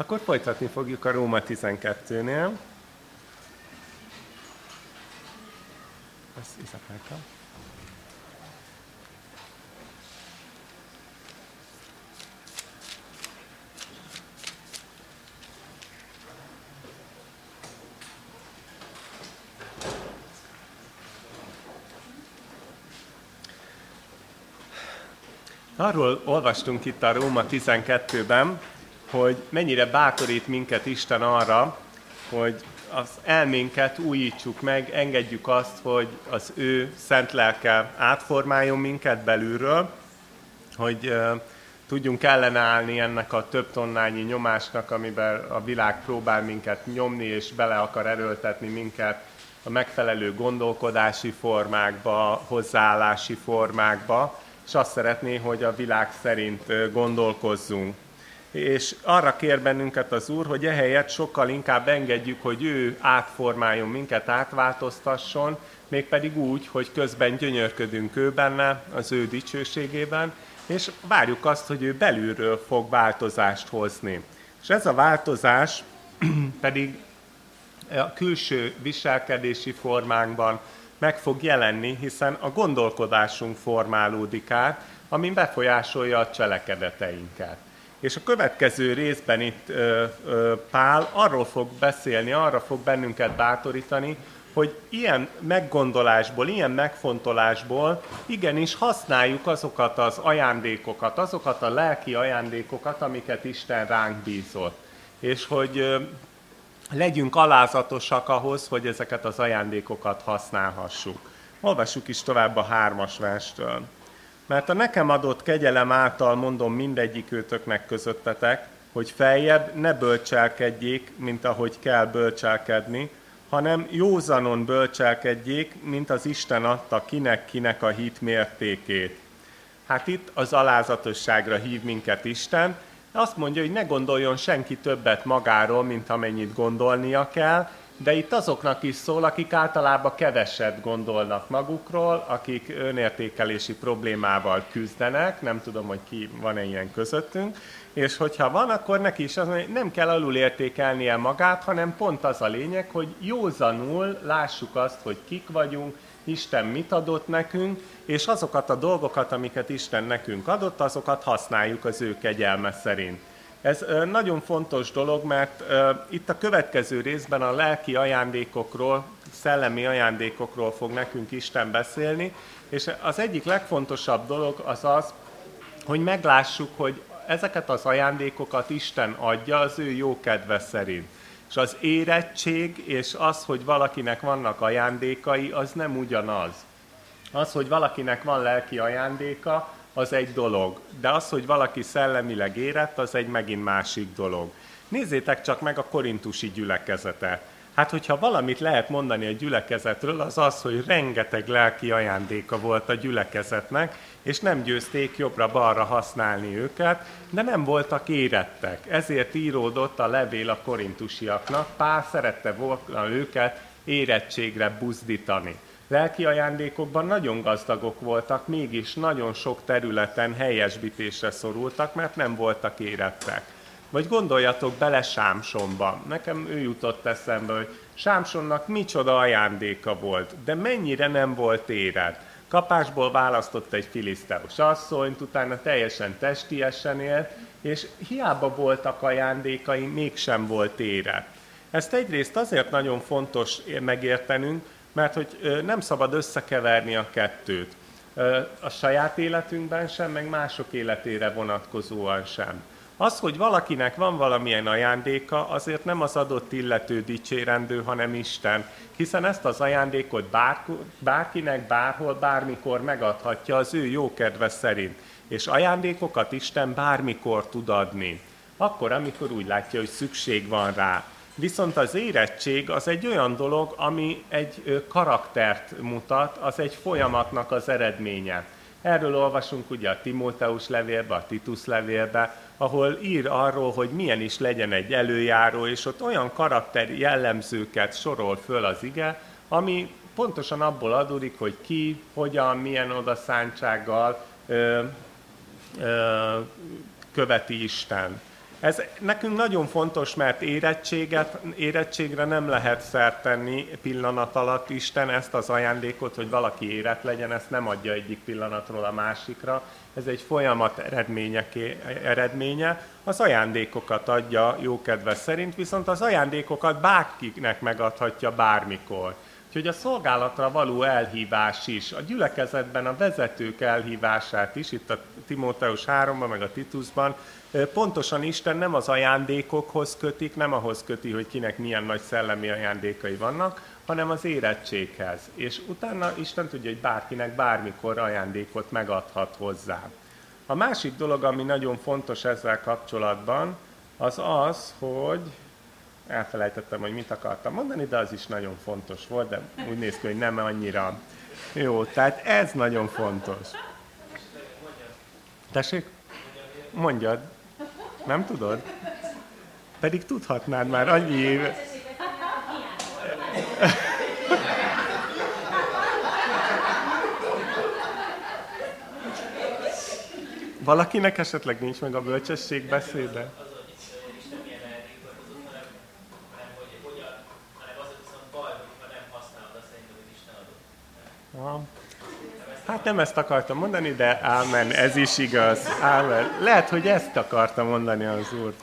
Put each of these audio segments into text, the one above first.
Akkor folytatni fogjuk a Róma 12-nél. Ezt iszakeltem. Arról olvastunk itt a Róma 12-ben, hogy mennyire bátorít minket Isten arra, hogy az elménket újítsuk meg, engedjük azt, hogy az ő szent lelke átformáljon minket belülről, hogy uh, tudjunk ellenállni ennek a több tonnányi nyomásnak, amiben a világ próbál minket nyomni, és bele akar erőltetni minket a megfelelő gondolkodási formákba, hozzáállási formákba, és azt szeretné, hogy a világ szerint gondolkozzunk. És arra kér bennünket az Úr, hogy ehelyett sokkal inkább engedjük, hogy ő átformáljon minket, átváltoztasson, mégpedig úgy, hogy közben gyönyörködünk ő benne, az ő dicsőségében, és várjuk azt, hogy ő belülről fog változást hozni. És ez a változás pedig a külső viselkedési formánkban, meg fog jelenni, hiszen a gondolkodásunk formálódik át, ami befolyásolja a cselekedeteinket. És a következő részben itt ö, ö, Pál arról fog beszélni, arra fog bennünket bátorítani, hogy ilyen meggondolásból, ilyen megfontolásból igenis használjuk azokat az ajándékokat, azokat a lelki ajándékokat, amiket Isten ránk bízott. És hogy legyünk alázatosak ahhoz, hogy ezeket az ajándékokat használhassuk. Olvassuk is tovább a hármas verstől. Mert a nekem adott kegyelem által mondom mindegyik őtöknek közöttetek, hogy feljebb ne bölcselkedjék, mint ahogy kell bölcselkedni, hanem józanon bölcselkedjék, mint az Isten adta kinek-kinek a hit mértékét. Hát itt az alázatosságra hív minket Isten, azt mondja, hogy ne gondoljon senki többet magáról, mint amennyit gondolnia kell, de itt azoknak is szól, akik általában keveset gondolnak magukról, akik önértékelési problémával küzdenek, nem tudom, hogy ki van-e ilyen közöttünk, és hogyha van, akkor neki is az, hogy nem kell alul értékelnie magát, hanem pont az a lényeg, hogy józanul lássuk azt, hogy kik vagyunk, Isten mit adott nekünk, és azokat a dolgokat, amiket Isten nekünk adott, azokat használjuk az ő kegyelme szerint. Ez nagyon fontos dolog, mert itt a következő részben a lelki ajándékokról, szellemi ajándékokról fog nekünk Isten beszélni, és az egyik legfontosabb dolog az az, hogy meglássuk, hogy ezeket az ajándékokat Isten adja az ő jó kedve szerint. És az érettség és az, hogy valakinek vannak ajándékai, az nem ugyanaz. Az, hogy valakinek van lelki ajándéka, az egy dolog, de az, hogy valaki szellemileg érett, az egy megint másik dolog. Nézzétek csak meg a korintusi gyülekezetet. Hát, hogyha valamit lehet mondani a gyülekezetről, az az, hogy rengeteg lelki ajándéka volt a gyülekezetnek, és nem győzték jobbra-balra használni őket, de nem voltak érettek. Ezért íródott a levél a korintusiaknak. Pál szerette volna őket érettségre buzdítani. Lelki ajándékokban nagyon gazdagok voltak, mégis nagyon sok területen helyesbítésre szorultak, mert nem voltak érettek. Vagy gondoljatok bele Sámsonba. Nekem ő jutott eszembe, hogy Sámsonnak micsoda ajándéka volt, de mennyire nem volt érett. Kapásból választott egy filiszteus asszonyt, utána teljesen testiesen élt, és hiába voltak ajándékai, mégsem volt érett. Ezt egyrészt azért nagyon fontos megértenünk, mert hogy nem szabad összekeverni a kettőt. A saját életünkben sem, meg mások életére vonatkozóan sem. Az, hogy valakinek van valamilyen ajándéka, azért nem az adott illető dicsérendő, hanem Isten, hiszen ezt az ajándékot bár, bárkinek, bárhol, bármikor megadhatja az ő jó kedve szerint. És ajándékokat Isten bármikor tud adni. Akkor, amikor úgy látja, hogy szükség van rá. Viszont az érettség az egy olyan dolog, ami egy karaktert mutat, az egy folyamatnak az eredménye. Erről olvasunk ugye a Timóteus levélbe, a Titus levélbe, ahol ír arról, hogy milyen is legyen egy előjáró, és ott olyan karakter jellemzőket sorol föl az ige, ami pontosan abból adódik, hogy ki, hogyan, milyen odaszántsággal ö, ö, követi Isten. Ez nekünk nagyon fontos, mert érettséget, érettségre nem lehet szert tenni pillanat alatt. Isten ezt az ajándékot, hogy valaki érett legyen, ezt nem adja egyik pillanatról a másikra. Ez egy folyamat eredménye. Az ajándékokat adja jókedve szerint, viszont az ajándékokat bárkinek megadhatja bármikor. Úgyhogy a szolgálatra való elhívás is, a gyülekezetben a vezetők elhívását is, itt a Timóteus 3-ban, meg a Titusban, pontosan Isten nem az ajándékokhoz kötik, nem ahhoz köti, hogy kinek milyen nagy szellemi ajándékai vannak, hanem az érettséghez. És utána Isten tudja, hogy bárkinek bármikor ajándékot megadhat hozzá. A másik dolog, ami nagyon fontos ezzel kapcsolatban, az az, hogy elfelejtettem, hogy mit akartam mondani, de az is nagyon fontos volt, de úgy néz ki, hogy nem annyira jó. Tehát ez nagyon fontos. Tessék? Mondjad. Nem tudod? Pedig tudhatnád már annyi éve. Valakinek esetleg nincs meg a bölcsesség beszéde? Nem ezt akartam mondani, de ámen, ez is igaz. Ámen. Lehet, hogy ezt akarta mondani az Úr.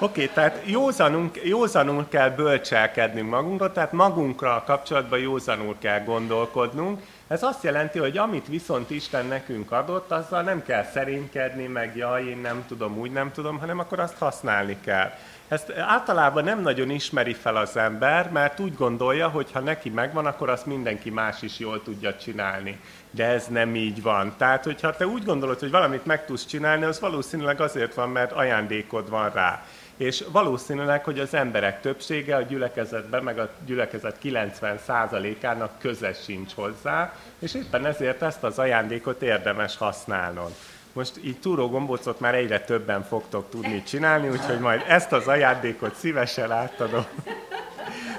Oké, okay, tehát józanunk, józanul kell bölcselkednünk magunkra, tehát magunkra kapcsolatban józanul kell gondolkodnunk. Ez azt jelenti, hogy amit viszont Isten nekünk adott, azzal nem kell szerénykedni, meg jaj, én nem tudom, úgy nem tudom, hanem akkor azt használni kell. Ezt általában nem nagyon ismeri fel az ember, mert úgy gondolja, hogy ha neki megvan, akkor azt mindenki más is jól tudja csinálni. De ez nem így van. Tehát, hogyha te úgy gondolod, hogy valamit meg tudsz csinálni, az valószínűleg azért van, mert ajándékod van rá. És valószínűleg, hogy az emberek többsége a gyülekezetben, meg a gyülekezet 90%-ának köze sincs hozzá, és éppen ezért ezt az ajándékot érdemes használnod. Most így túrógombócot már egyre többen fogtok tudni csinálni, úgyhogy majd ezt az ajándékot szívesen átadom.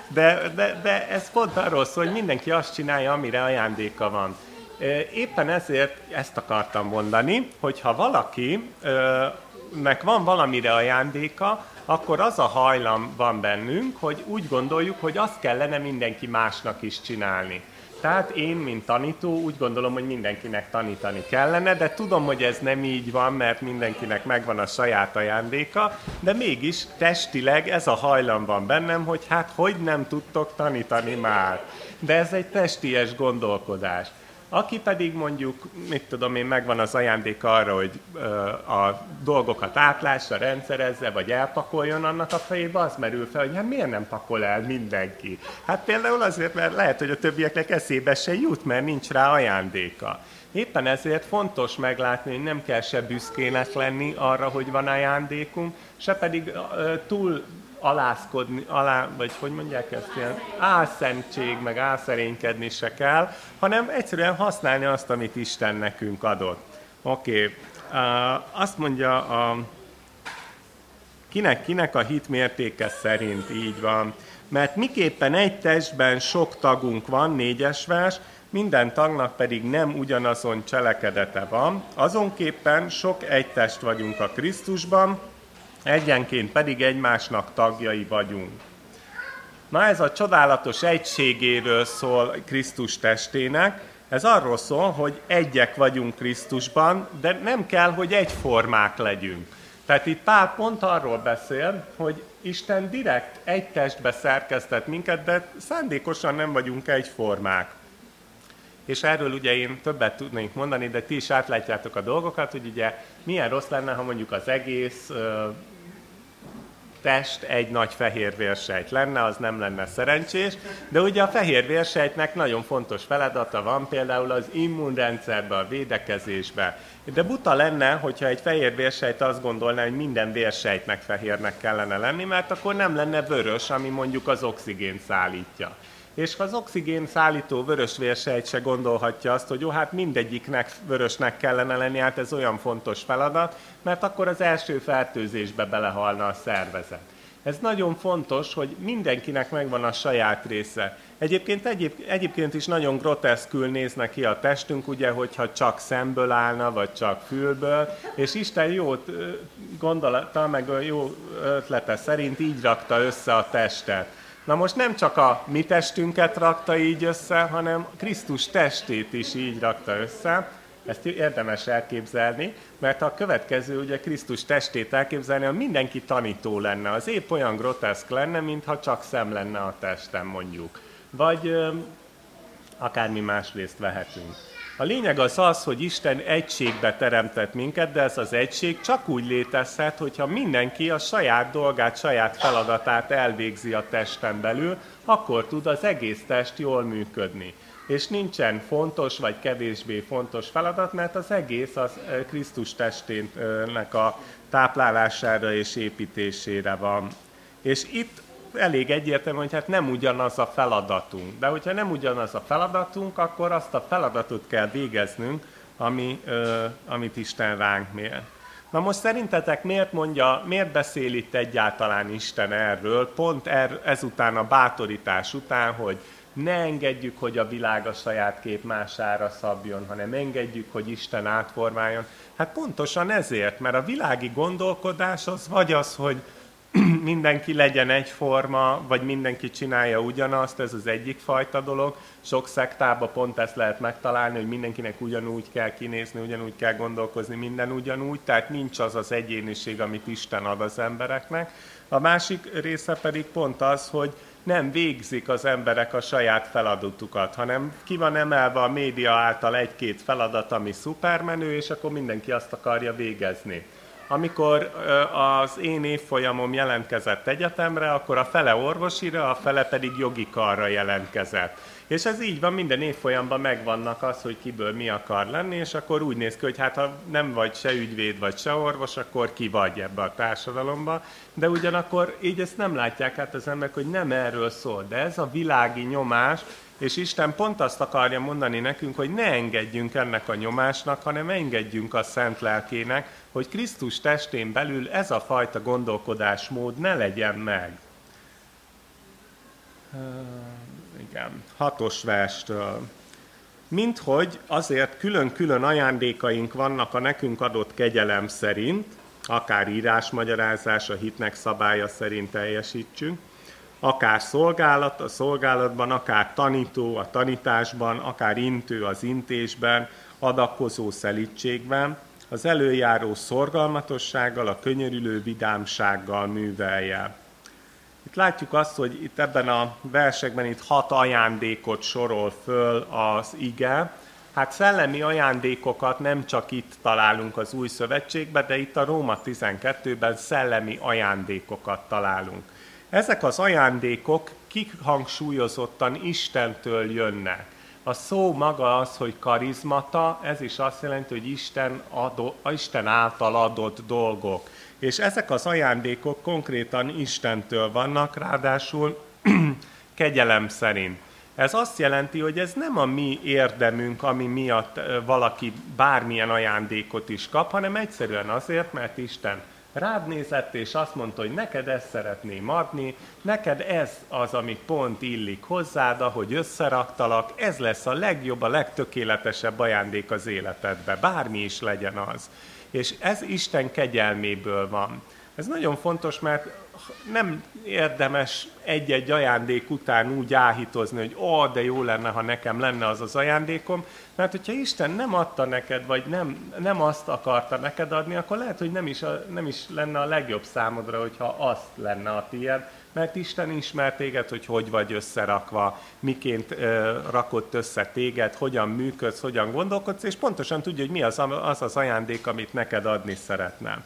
De, de, de ez pont arról szól, hogy mindenki azt csinálja, amire ajándéka van. Éppen ezért ezt akartam mondani, hogy ha valakinek van valamire ajándéka, akkor az a hajlam van bennünk, hogy úgy gondoljuk, hogy azt kellene mindenki másnak is csinálni. Tehát én, mint tanító, úgy gondolom, hogy mindenkinek tanítani kellene, de tudom, hogy ez nem így van, mert mindenkinek megvan a saját ajándéka, de mégis testileg ez a hajlam van bennem, hogy hát hogy nem tudtok tanítani már. De ez egy testies gondolkodás. Aki pedig mondjuk, mit tudom én, megvan az ajándék arra, hogy a dolgokat átlássa, rendszerezze, vagy elpakoljon annak a fejébe, az merül fel, hogy hát miért nem pakol el mindenki? Hát például azért, mert lehet, hogy a többieknek eszébe se jut, mert nincs rá ajándéka. Éppen ezért fontos meglátni, hogy nem kell se büszkének lenni arra, hogy van ajándékunk, se pedig túl alászkodni, alá, vagy hogy mondják ezt, ilyen álszentség, meg álszerénykedni se kell, hanem egyszerűen használni azt, amit Isten nekünk adott. Oké, okay. azt mondja a kinek, kinek a hit mértéke szerint így van. Mert miképpen egy testben sok tagunk van, négyes vers, minden tagnak pedig nem ugyanazon cselekedete van, azonképpen sok egy test vagyunk a Krisztusban, egyenként pedig egymásnak tagjai vagyunk. Na ez a csodálatos egységéről szól Krisztus testének, ez arról szól, hogy egyek vagyunk Krisztusban, de nem kell, hogy egyformák legyünk. Tehát itt Pál pont arról beszél, hogy Isten direkt egy testbe szerkesztett minket, de szándékosan nem vagyunk egyformák. És erről ugye én többet tudnék mondani, de ti is átlátjátok a dolgokat, hogy ugye milyen rossz lenne, ha mondjuk az egész test egy nagy fehér vérsejt lenne, az nem lenne szerencsés, de ugye a fehér vérsejtnek nagyon fontos feladata van, például az immunrendszerbe, a védekezésbe. De buta lenne, hogyha egy fehér vérsejt azt gondolná, hogy minden vérsejtnek fehérnek kellene lenni, mert akkor nem lenne vörös, ami mondjuk az oxigén szállítja és az oxigén szállító vörös vérsejt se gondolhatja azt, hogy jó, hát mindegyiknek vörösnek kellene lenni, hát ez olyan fontos feladat, mert akkor az első fertőzésbe belehalna a szervezet. Ez nagyon fontos, hogy mindenkinek megvan a saját része. Egyébként, egyéb, egyébként is nagyon groteszkül néz ki a testünk, ugye, hogyha csak szemből állna, vagy csak fülből, és Isten jó gondolata, meg jó ötlete szerint így rakta össze a testet. Na most nem csak a mi testünket rakta így össze, hanem Krisztus testét is így rakta össze. Ezt érdemes elképzelni, mert a következő ugye Krisztus testét elképzelni, hogy mindenki tanító lenne. Az épp olyan groteszk lenne, mintha csak szem lenne a testem mondjuk. Vagy ö, akármi más részt vehetünk. A lényeg az az, hogy Isten egységbe teremtett minket, de ez az egység csak úgy létezhet, hogyha mindenki a saját dolgát, saját feladatát elvégzi a testen belül, akkor tud az egész test jól működni. És nincsen fontos vagy kevésbé fontos feladat, mert az egész az Krisztus testének a táplálására és építésére van. És itt elég egyértelmű, hogy hát nem ugyanaz a feladatunk. De hogyha nem ugyanaz a feladatunk, akkor azt a feladatot kell végeznünk, ami, ö, amit Isten ránk mér. Na most szerintetek miért mondja, miért beszél itt egyáltalán Isten erről, pont er, ezután a bátorítás után, hogy ne engedjük, hogy a világ a saját kép mására szabjon, hanem engedjük, hogy Isten átformáljon. Hát pontosan ezért, mert a világi gondolkodás az vagy az, hogy mindenki legyen egyforma, vagy mindenki csinálja ugyanazt, ez az egyik fajta dolog. Sok szektában pont ezt lehet megtalálni, hogy mindenkinek ugyanúgy kell kinézni, ugyanúgy kell gondolkozni, minden ugyanúgy, tehát nincs az az egyéniség, amit Isten ad az embereknek. A másik része pedig pont az, hogy nem végzik az emberek a saját feladatukat, hanem ki van emelve a média által egy-két feladat, ami szupermenő, és akkor mindenki azt akarja végezni amikor az én évfolyamom jelentkezett egyetemre, akkor a fele orvosira, a fele pedig jogi karra jelentkezett. És ez így van, minden évfolyamban megvannak az, hogy kiből mi akar lenni, és akkor úgy néz ki, hogy hát ha nem vagy se ügyvéd, vagy se orvos, akkor ki vagy ebbe a társadalomba. De ugyanakkor így ezt nem látják át az emberek, hogy nem erről szól. De ez a világi nyomás, és Isten pont azt akarja mondani nekünk, hogy ne engedjünk ennek a nyomásnak, hanem engedjünk a Szent Lelkének, hogy Krisztus testén belül ez a fajta gondolkodásmód ne legyen meg. Igen, hatos verstől. Mint hogy azért külön-külön ajándékaink vannak a nekünk adott kegyelem szerint, akár írásmagyarázás a hitnek szabálya szerint teljesítsünk, akár szolgálat a szolgálatban, akár tanító a tanításban, akár intő az intésben, adakozó szelítségben, az előjáró szorgalmatossággal, a könyörülő vidámsággal művelje. Itt látjuk azt, hogy itt ebben a versekben itt hat ajándékot sorol föl az ige. Hát szellemi ajándékokat nem csak itt találunk az új szövetségben, de itt a Róma 12-ben szellemi ajándékokat találunk. Ezek az ajándékok kihangsúlyozottan Istentől jönnek. A szó maga az, hogy karizmata, ez is azt jelenti, hogy Isten, adó, Isten által adott dolgok. És ezek az ajándékok konkrétan Istentől vannak, ráadásul kegyelem szerint. Ez azt jelenti, hogy ez nem a mi érdemünk, ami miatt valaki bármilyen ajándékot is kap, hanem egyszerűen azért, mert Isten rád nézett, és azt mondta, hogy neked ezt szeretném adni, neked ez az, ami pont illik hozzád, ahogy összeraktalak, ez lesz a legjobb, a legtökéletesebb ajándék az életedbe, bármi is legyen az. És ez Isten kegyelméből van. Ez nagyon fontos, mert nem érdemes egy-egy ajándék után úgy áhítozni, hogy ó, de jó lenne, ha nekem lenne az az ajándékom, mert hogyha Isten nem adta neked, vagy nem, nem azt akarta neked adni, akkor lehet, hogy nem is, a, nem is lenne a legjobb számodra, hogyha azt lenne a tiéd, mert Isten ismer téged, hogy hogy vagy összerakva, miként ö, rakott össze téged, hogyan működsz, hogyan gondolkodsz, és pontosan tudja, hogy mi az az, az ajándék, amit neked adni szeretne.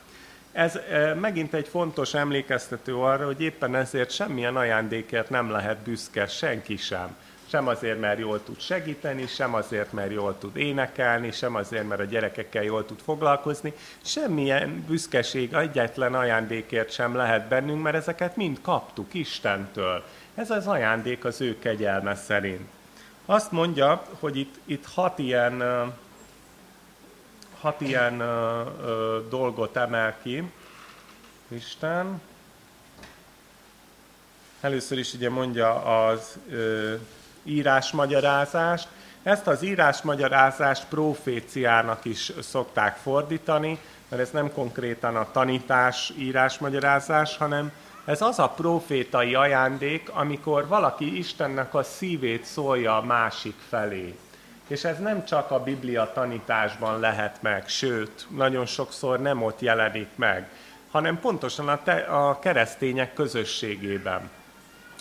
Ez megint egy fontos emlékeztető arra, hogy éppen ezért semmilyen ajándékért nem lehet büszke senki sem. Sem azért, mert jól tud segíteni, sem azért, mert jól tud énekelni, sem azért, mert a gyerekekkel jól tud foglalkozni. Semmilyen büszkeség egyetlen ajándékért sem lehet bennünk, mert ezeket mind kaptuk Istentől. Ez az ajándék az ő kegyelme szerint. Azt mondja, hogy itt, itt hat ilyen hat ilyen ö, ö, dolgot emel ki Isten. Először is ugye mondja az ö, írásmagyarázást. Ezt az írásmagyarázást proféciának is szokták fordítani, mert ez nem konkrétan a tanítás írásmagyarázás, hanem ez az a profétai ajándék, amikor valaki Istennek a szívét szólja a másik felé. És ez nem csak a Biblia tanításban lehet meg, sőt, nagyon sokszor nem ott jelenik meg, hanem pontosan a, te, a keresztények közösségében.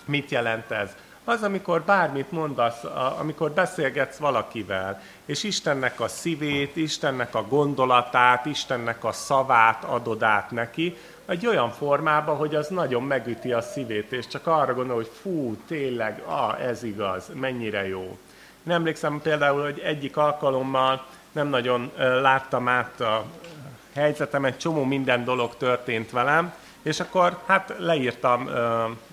Mit jelent ez? Az, amikor bármit mondasz, amikor beszélgetsz valakivel, és Istennek a szívét, Istennek a gondolatát, Istennek a szavát adod át neki, egy olyan formában, hogy az nagyon megüti a szívét, és csak arra gondol, hogy fú, tényleg, ah, ez igaz, mennyire jó. Nem emlékszem például, hogy egyik alkalommal nem nagyon láttam át a helyzetem, egy csomó minden dolog történt velem, és akkor hát leírtam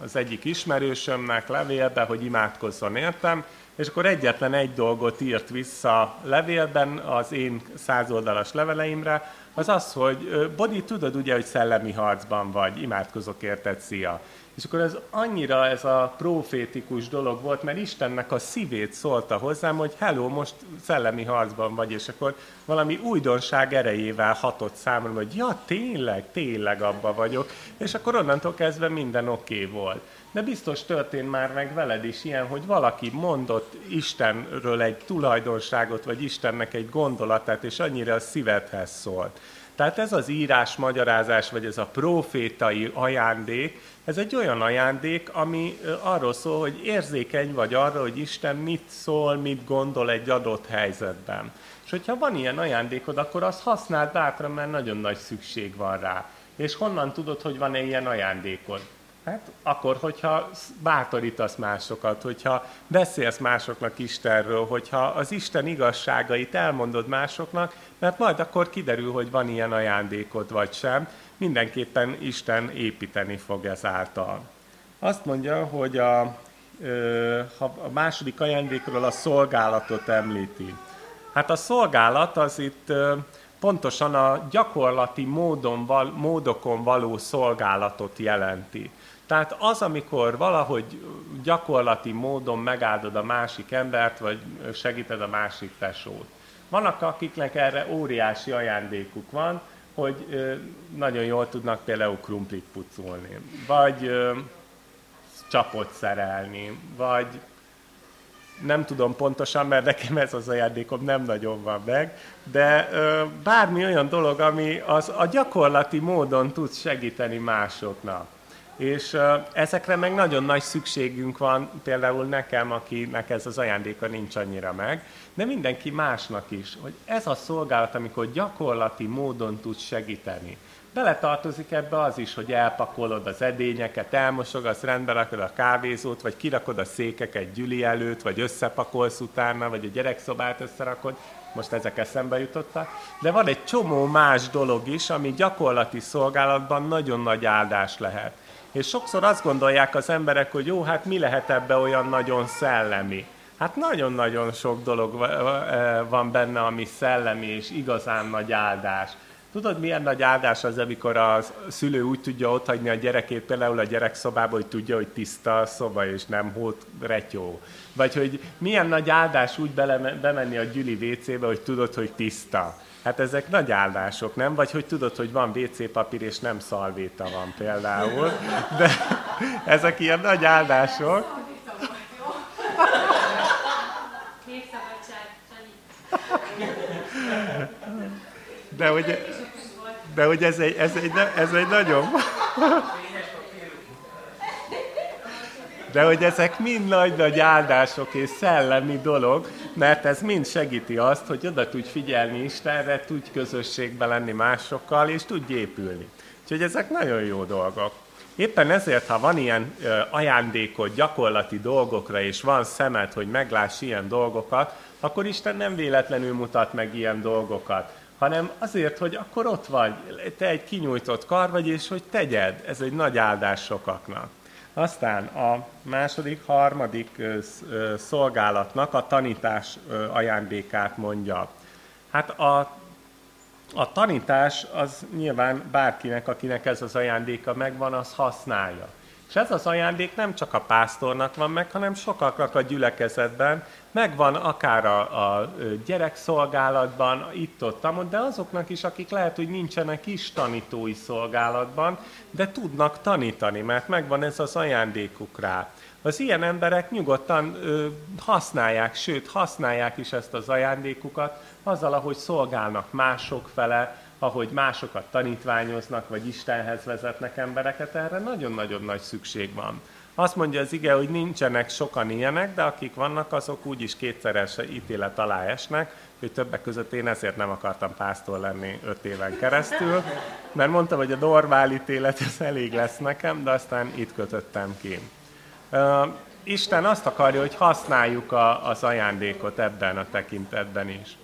az egyik ismerősömnek levélbe, hogy imádkozzon értem, és akkor egyetlen egy dolgot írt vissza levélben az én százoldalas leveleimre, az az, hogy Bodi, tudod ugye, hogy szellemi harcban vagy, imádkozok érted, szia. És akkor ez annyira ez a profétikus dolog volt, mert Istennek a szívét szólta hozzám, hogy hello, most szellemi harcban vagy, és akkor valami újdonság erejével hatott számomra, hogy ja, tényleg, tényleg abba vagyok, és akkor onnantól kezdve minden oké okay volt. De biztos történt már meg veled is ilyen, hogy valaki mondott Istenről egy tulajdonságot, vagy Istennek egy gondolatát, és annyira a szívedhez szólt. Tehát ez az írás magyarázás, vagy ez a profétai ajándék, ez egy olyan ajándék, ami arról szól, hogy érzékeny vagy arra, hogy Isten mit szól, mit gondol egy adott helyzetben. És hogyha van ilyen ajándékod, akkor azt használd bátran, mert nagyon nagy szükség van rá. És honnan tudod, hogy van-e ilyen ajándékod? Hát akkor, hogyha bátorítasz másokat, hogyha beszélsz másoknak Istenről, hogyha az Isten igazságait elmondod másoknak, mert majd akkor kiderül, hogy van ilyen ajándékod vagy sem, mindenképpen Isten építeni fog ezáltal. Azt mondja, hogy a, a második ajándékról a szolgálatot említi. Hát a szolgálat az itt pontosan a gyakorlati módon, módokon való szolgálatot jelenti. Tehát az, amikor valahogy gyakorlati módon megáldod a másik embert, vagy segíted a másik tesót. Vannak, akiknek erre óriási ajándékuk van, hogy nagyon jól tudnak például krumplit pucolni, vagy csapot szerelni, vagy nem tudom pontosan, mert nekem ez az ajándékom nem nagyon van meg, de bármi olyan dolog, ami az a gyakorlati módon tud segíteni másoknak. És ezekre meg nagyon nagy szükségünk van, például nekem, akinek ez az ajándéka nincs annyira meg, de mindenki másnak is, hogy ez a szolgálat, amikor gyakorlati módon tud segíteni. Beletartozik ebbe az is, hogy elpakolod az edényeket, elmosogasz, rendbe rakod a kávézót, vagy kirakod a székeket gyüli előtt, vagy összepakolsz utána, vagy a gyerekszobát összerakod. Most ezek eszembe jutottak. De van egy csomó más dolog is, ami gyakorlati szolgálatban nagyon nagy áldás lehet. És sokszor azt gondolják az emberek, hogy jó, hát mi lehet ebbe olyan nagyon szellemi. Hát nagyon-nagyon sok dolog van benne, ami szellemi és igazán nagy áldás. Tudod, milyen nagy áldás az, amikor a szülő úgy tudja otthagyni a gyerekét például a gyerekszobába, hogy tudja, hogy tiszta a szoba, és nem hót retyó. Vagy hogy milyen nagy áldás úgy bele, bemenni a gyüli WC-be, hogy tudod, hogy tiszta. Hát ezek nagy áldások, nem? Vagy hogy tudod, hogy van WC papír, és nem szalvéta van például. De ezek ilyen nagy áldások. De hogy, de hogy ez egy, ez egy, ez egy nagyon... De hogy ezek mind nagy-nagy áldások és szellemi dolog, mert ez mind segíti azt, hogy oda tudj figyelni Istenre, tudj közösségbe lenni másokkal, és tudj épülni. Úgyhogy ezek nagyon jó dolgok. Éppen ezért, ha van ilyen ajándékod gyakorlati dolgokra, és van szemed, hogy megláss ilyen dolgokat, akkor Isten nem véletlenül mutat meg ilyen dolgokat, hanem azért, hogy akkor ott vagy, te egy kinyújtott kar vagy, és hogy tegyed. Ez egy nagy áldás sokaknak. Aztán a második, harmadik szolgálatnak a tanítás ajándékát mondja. Hát a, a tanítás az nyilván bárkinek, akinek ez az ajándéka megvan, az használja. És ez az ajándék nem csak a pásztornak van meg, hanem sokaknak a gyülekezetben, megvan akár a, a gyerekszolgálatban, itt-ott, de azoknak is, akik lehet, hogy nincsenek is tanítói szolgálatban, de tudnak tanítani, mert megvan ez az ajándékuk rá. Az ilyen emberek nyugodtan ö, használják, sőt használják is ezt az ajándékukat, azzal, ahogy szolgálnak mások fele, ahogy másokat tanítványoznak, vagy Istenhez vezetnek embereket, erre nagyon-nagyon nagy szükség van. Azt mondja az ige, hogy nincsenek sokan ilyenek, de akik vannak, azok úgyis kétszeres ítélet alá esnek, hogy többek között én ezért nem akartam pásztor lenni öt éven keresztül, mert mondtam, hogy a normál ítélet ez elég lesz nekem, de aztán itt kötöttem ki. Isten azt akarja, hogy használjuk a, az ajándékot ebben a tekintetben is.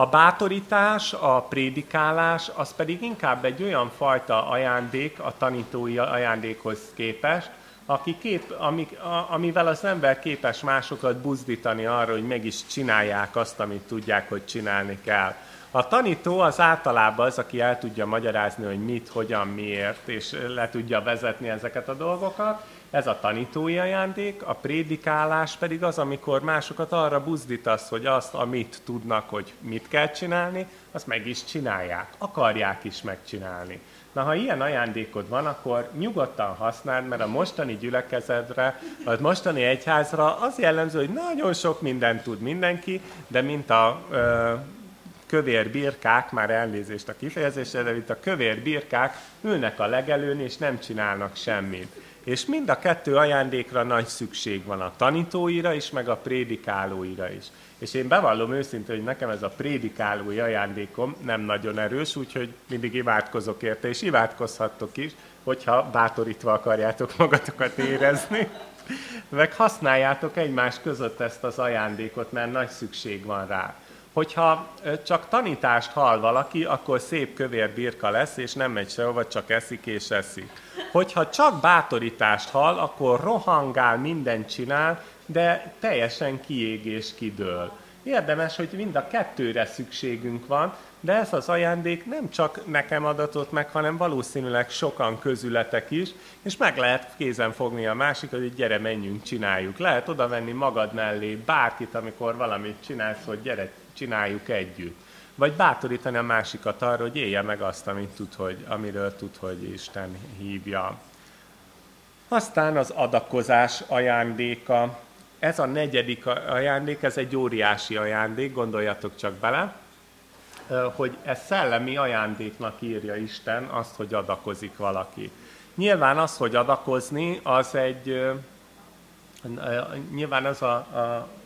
A bátorítás, a prédikálás, az pedig inkább egy olyan fajta ajándék, a tanítói ajándékhoz képest, aki kép, ami, a, amivel az ember képes másokat buzdítani arra, hogy meg is csinálják azt, amit tudják, hogy csinálni kell. A tanító az általában az, aki el tudja magyarázni, hogy mit, hogyan, miért, és le tudja vezetni ezeket a dolgokat, ez a tanítói ajándék, a prédikálás pedig az, amikor másokat arra buzdítasz, hogy azt, amit tudnak, hogy mit kell csinálni, azt meg is csinálják, akarják is megcsinálni. Na, ha ilyen ajándékod van, akkor nyugodtan használd, mert a mostani gyülekezetre, a mostani egyházra az jellemző, hogy nagyon sok mindent tud mindenki, de mint a ö, kövér birkák, már elnézést a kifejezésre, de mint a kövér birkák ülnek a legelőn, és nem csinálnak semmit. És mind a kettő ajándékra nagy szükség van, a tanítóira is, meg a prédikálóira is. És én bevallom őszintén, hogy nekem ez a prédikálói ajándékom nem nagyon erős, úgyhogy mindig imádkozok érte, és imádkozhattok is, hogyha bátorítva akarjátok magatokat érezni. Meg használjátok egymás között ezt az ajándékot, mert nagy szükség van rá. Hogyha csak tanítást hall valaki, akkor szép kövér birka lesz, és nem megy sehova, csak eszik és eszik. Hogyha csak bátorítást hall, akkor rohangál, mindent csinál, de teljesen kiég és kidől. Érdemes, hogy mind a kettőre szükségünk van, de ez az ajándék nem csak nekem adatot meg, hanem valószínűleg sokan közületek is, és meg lehet kézen fogni a másikat, hogy gyere, menjünk, csináljuk. Lehet oda venni magad mellé bárkit, amikor valamit csinálsz, hogy gyere, csináljuk együtt. Vagy bátorítani a másikat arra, hogy élje meg azt, amit tud, hogy, amiről tud, hogy Isten hívja. Aztán az adakozás ajándéka. Ez a negyedik ajándék, ez egy óriási ajándék, gondoljatok csak bele, hogy ez szellemi ajándéknak írja Isten azt, hogy adakozik valaki. Nyilván az, hogy adakozni, az egy, nyilván az, a,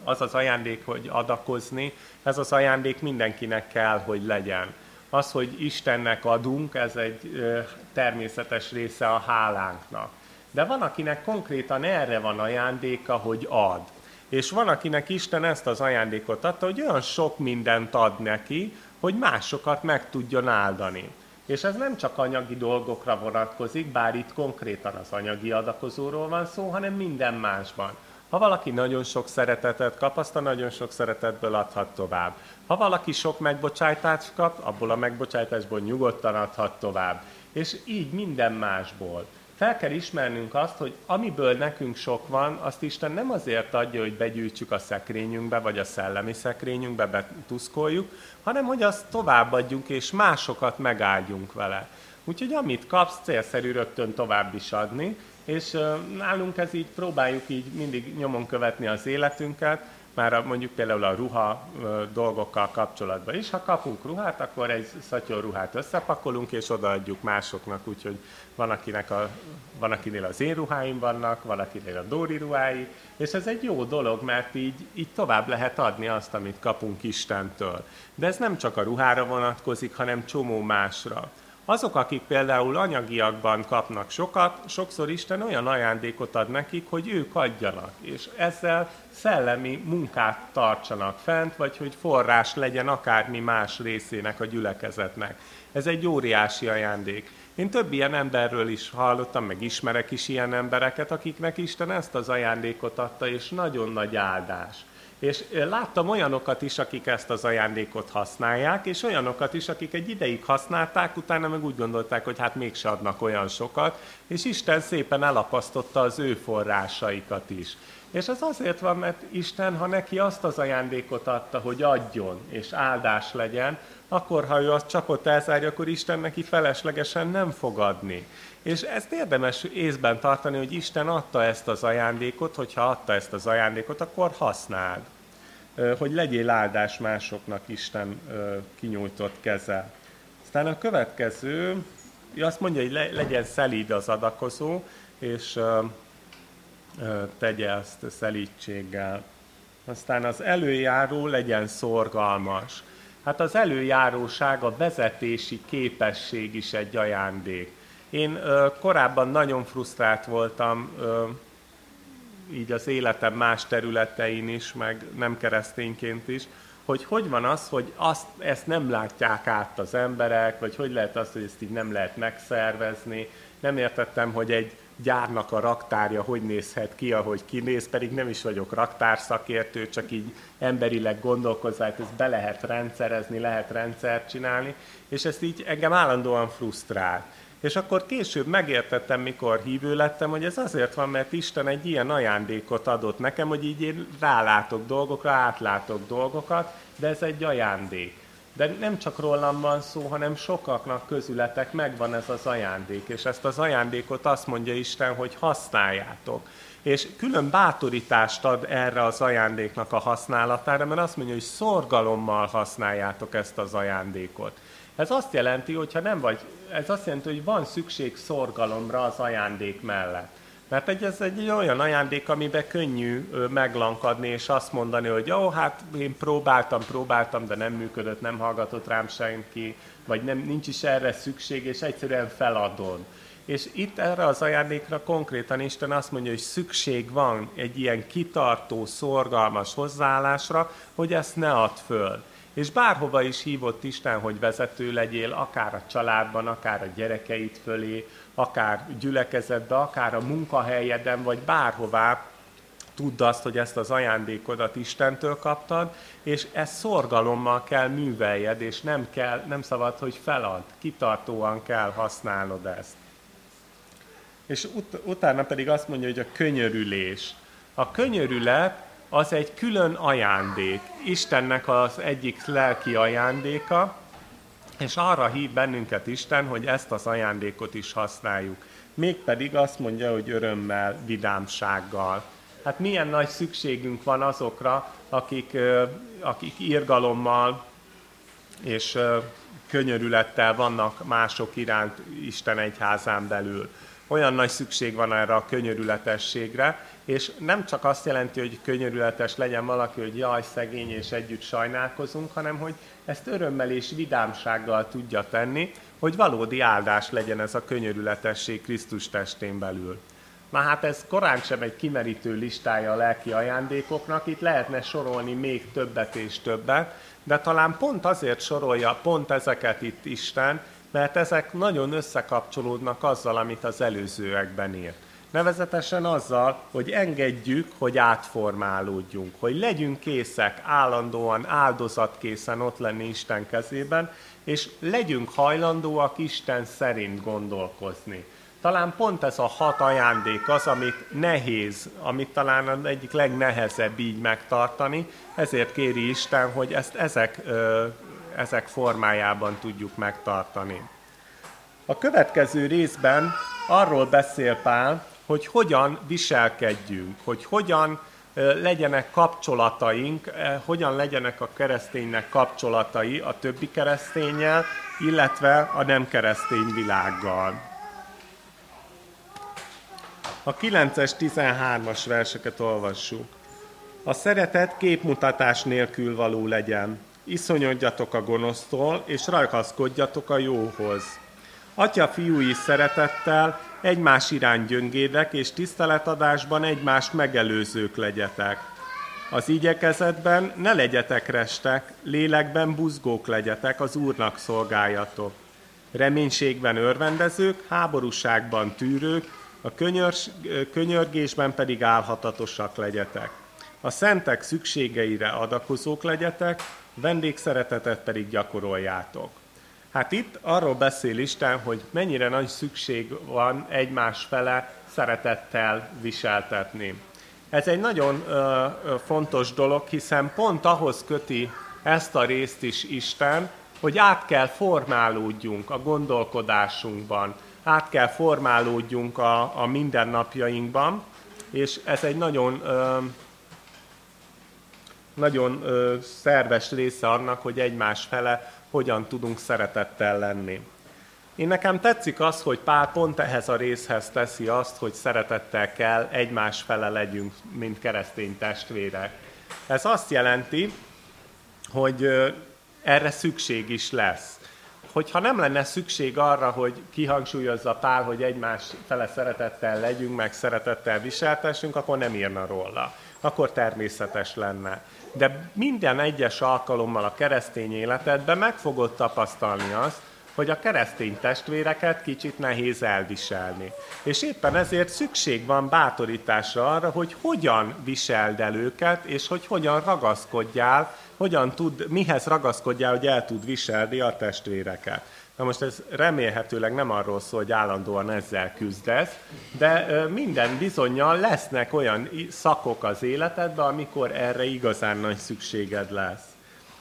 az az ajándék, hogy adakozni, ez az ajándék mindenkinek kell, hogy legyen. Az, hogy Istennek adunk, ez egy természetes része a hálánknak. De van, akinek konkrétan erre van ajándéka, hogy ad. És van, akinek Isten ezt az ajándékot adta, hogy olyan sok mindent ad neki, hogy másokat meg tudjon áldani. És ez nem csak anyagi dolgokra vonatkozik, bár itt konkrétan az anyagi adakozóról van szó, hanem minden másban. Ha valaki nagyon sok szeretetet kap, azt a nagyon sok szeretetből adhat tovább. Ha valaki sok megbocsájtást kap, abból a megbocsátásból nyugodtan adhat tovább. És így minden másból. Fel kell ismernünk azt, hogy amiből nekünk sok van, azt Isten nem azért adja, hogy begyűjtsük a szekrényünkbe, vagy a szellemi szekrényünkbe, betuszkoljuk, hanem hogy azt továbbadjunk, és másokat megáldjunk vele. Úgyhogy amit kapsz, célszerű rögtön tovább is adni, és nálunk ez így próbáljuk így mindig nyomon követni az életünket, már a, mondjuk például a ruha dolgokkal kapcsolatban is. Ha kapunk ruhát, akkor egy szatyor ruhát összepakolunk, és odaadjuk másoknak, úgyhogy van, akinek a, van akinél az én ruháim vannak, van akinél a Dóri ruhái, és ez egy jó dolog, mert így, így tovább lehet adni azt, amit kapunk Istentől. De ez nem csak a ruhára vonatkozik, hanem csomó másra. Azok, akik például anyagiakban kapnak sokat, sokszor Isten olyan ajándékot ad nekik, hogy ők adjanak, és ezzel szellemi munkát tartsanak fent, vagy hogy forrás legyen akármi más részének a gyülekezetnek. Ez egy óriási ajándék. Én több ilyen emberről is hallottam, meg ismerek is ilyen embereket, akiknek Isten ezt az ajándékot adta, és nagyon nagy áldás. És láttam olyanokat is, akik ezt az ajándékot használják, és olyanokat is, akik egy ideig használták, utána meg úgy gondolták, hogy hát mégse adnak olyan sokat, és Isten szépen elapasztotta az ő forrásaikat is. És ez azért van, mert Isten, ha neki azt az ajándékot adta, hogy adjon és áldás legyen, akkor ha ő azt csapott elzárja, akkor Isten neki feleslegesen nem fog adni. És ezt érdemes észben tartani, hogy Isten adta ezt az ajándékot, hogyha adta ezt az ajándékot, akkor használd. Hogy legyél áldás másoknak Isten kinyújtott keze. Aztán a következő, azt mondja, hogy legyen szelíd az adakozó, és tegye ezt szelítséggel. Aztán az előjáró legyen szorgalmas. Hát az előjáróság, a vezetési képesség is egy ajándék. Én ö, korábban nagyon frusztrált voltam, ö, így az életem más területein is, meg nem keresztényként is, hogy hogy van az, hogy azt, ezt nem látják át az emberek, vagy hogy lehet az, hogy ezt így nem lehet megszervezni. Nem értettem, hogy egy gyárnak a raktárja hogy nézhet ki, ahogy kinéz, pedig nem is vagyok raktárszakértő, csak így emberileg gondolkozva, hogy ezt be lehet rendszerezni, lehet rendszert csinálni, és ezt így engem állandóan frusztrál. És akkor később megértettem, mikor hívő lettem, hogy ez azért van, mert Isten egy ilyen ajándékot adott nekem, hogy így én rálátok dolgokra, átlátok dolgokat, de ez egy ajándék. De nem csak rólam van szó, hanem sokaknak közületek megvan ez az ajándék, és ezt az ajándékot azt mondja Isten, hogy használjátok. És külön bátorítást ad erre az ajándéknak a használatára, mert azt mondja, hogy szorgalommal használjátok ezt az ajándékot. Ez azt jelenti, hogy ha nem vagy, ez azt jelenti, hogy van szükség szorgalomra az ajándék mellett. Mert egy, ez egy olyan ajándék, amiben könnyű meglankadni, és azt mondani, hogy jó, hát én próbáltam, próbáltam, de nem működött, nem hallgatott rám senki, vagy nem, nincs is erre szükség, és egyszerűen feladod. És itt erre az ajándékra konkrétan Isten azt mondja, hogy szükség van egy ilyen kitartó, szorgalmas hozzáállásra, hogy ezt ne add föl. És bárhova is hívott Isten, hogy vezető legyél, akár a családban, akár a gyerekeit fölé, akár gyülekezetbe, akár a munkahelyeden, vagy bárhová, tudd azt, hogy ezt az ajándékodat Istentől kaptad, és ezt szorgalommal kell műveljed, és nem, kell, nem szabad, hogy felad, kitartóan kell használnod ezt. És ut- utána pedig azt mondja, hogy a könyörülés. A könyörület az egy külön ajándék. Istennek az egyik lelki ajándéka, és arra hív bennünket Isten, hogy ezt az ajándékot is használjuk. Mégpedig azt mondja, hogy örömmel, vidámsággal. Hát milyen nagy szükségünk van azokra, akik, akik írgalommal és könyörülettel vannak mások iránt Isten egyházán belül. Olyan nagy szükség van erre a könyörületességre, és nem csak azt jelenti, hogy könyörületes legyen valaki, hogy jaj, szegény, és együtt sajnálkozunk, hanem hogy ezt örömmel és vidámsággal tudja tenni, hogy valódi áldás legyen ez a könyörületesség Krisztus testén belül. Na hát ez korán sem egy kimerítő listája a lelki ajándékoknak, itt lehetne sorolni még többet és többet, de talán pont azért sorolja pont ezeket itt Isten, mert ezek nagyon összekapcsolódnak azzal, amit az előzőekben írt. Nevezetesen azzal, hogy engedjük, hogy átformálódjunk, hogy legyünk készek állandóan áldozatkészen ott lenni Isten kezében, és legyünk hajlandóak Isten szerint gondolkozni. Talán pont ez a hat ajándék az, amit nehéz, amit talán egyik legnehezebb így megtartani, ezért kéri Isten, hogy ezt ezek, ezek formájában tudjuk megtartani. A következő részben arról beszél Pál, hogy hogyan viselkedjünk, hogy hogyan legyenek kapcsolataink, hogyan legyenek a kereszténynek kapcsolatai a többi keresztényel, illetve a nem keresztény világgal. A 9-es, 13-as verseket olvassuk. A szeretet képmutatás nélkül való legyen. Iszonyodjatok a gonosztól, és ragaszkodjatok a jóhoz. Atya fiúi szeretettel egymás irány gyöngédek, és tiszteletadásban egymást megelőzők legyetek. Az igyekezetben ne legyetek restek, lélekben buzgók legyetek, az Úrnak szolgáljatok. Reménységben örvendezők, háborúságban tűrők, a könyör, könyörgésben pedig álhatatosak legyetek. a szentek szükségeire adakozók legyetek, vendégszeretetet pedig gyakoroljátok. Hát itt arról beszél Isten, hogy mennyire nagy szükség van egymás fele szeretettel viseltetni. Ez egy nagyon ö, fontos dolog, hiszen pont ahhoz köti ezt a részt is Isten, hogy át kell formálódjunk a gondolkodásunkban, át kell formálódjunk a, a mindennapjainkban, és ez egy nagyon, ö, nagyon ö, szerves része annak, hogy egymás fele hogyan tudunk szeretettel lenni. Én nekem tetszik az, hogy Pál pont ehhez a részhez teszi azt, hogy szeretettel kell egymás fele legyünk, mint keresztény testvérek. Ez azt jelenti, hogy erre szükség is lesz. Hogyha nem lenne szükség arra, hogy kihangsúlyozza Pál, hogy egymás fele szeretettel legyünk, meg szeretettel viseltessünk, akkor nem írna róla. Akkor természetes lenne. De minden egyes alkalommal a keresztény életedben meg fogod tapasztalni azt, hogy a keresztény testvéreket kicsit nehéz elviselni. És éppen ezért szükség van bátorításra arra, hogy hogyan viseld el őket, és hogy hogyan ragaszkodjál, hogyan tud, mihez ragaszkodjál, hogy el tud viselni a testvéreket. Na most ez remélhetőleg nem arról szól, hogy állandóan ezzel küzdesz, de minden bizonyal lesznek olyan szakok az életedben, amikor erre igazán nagy szükséged lesz.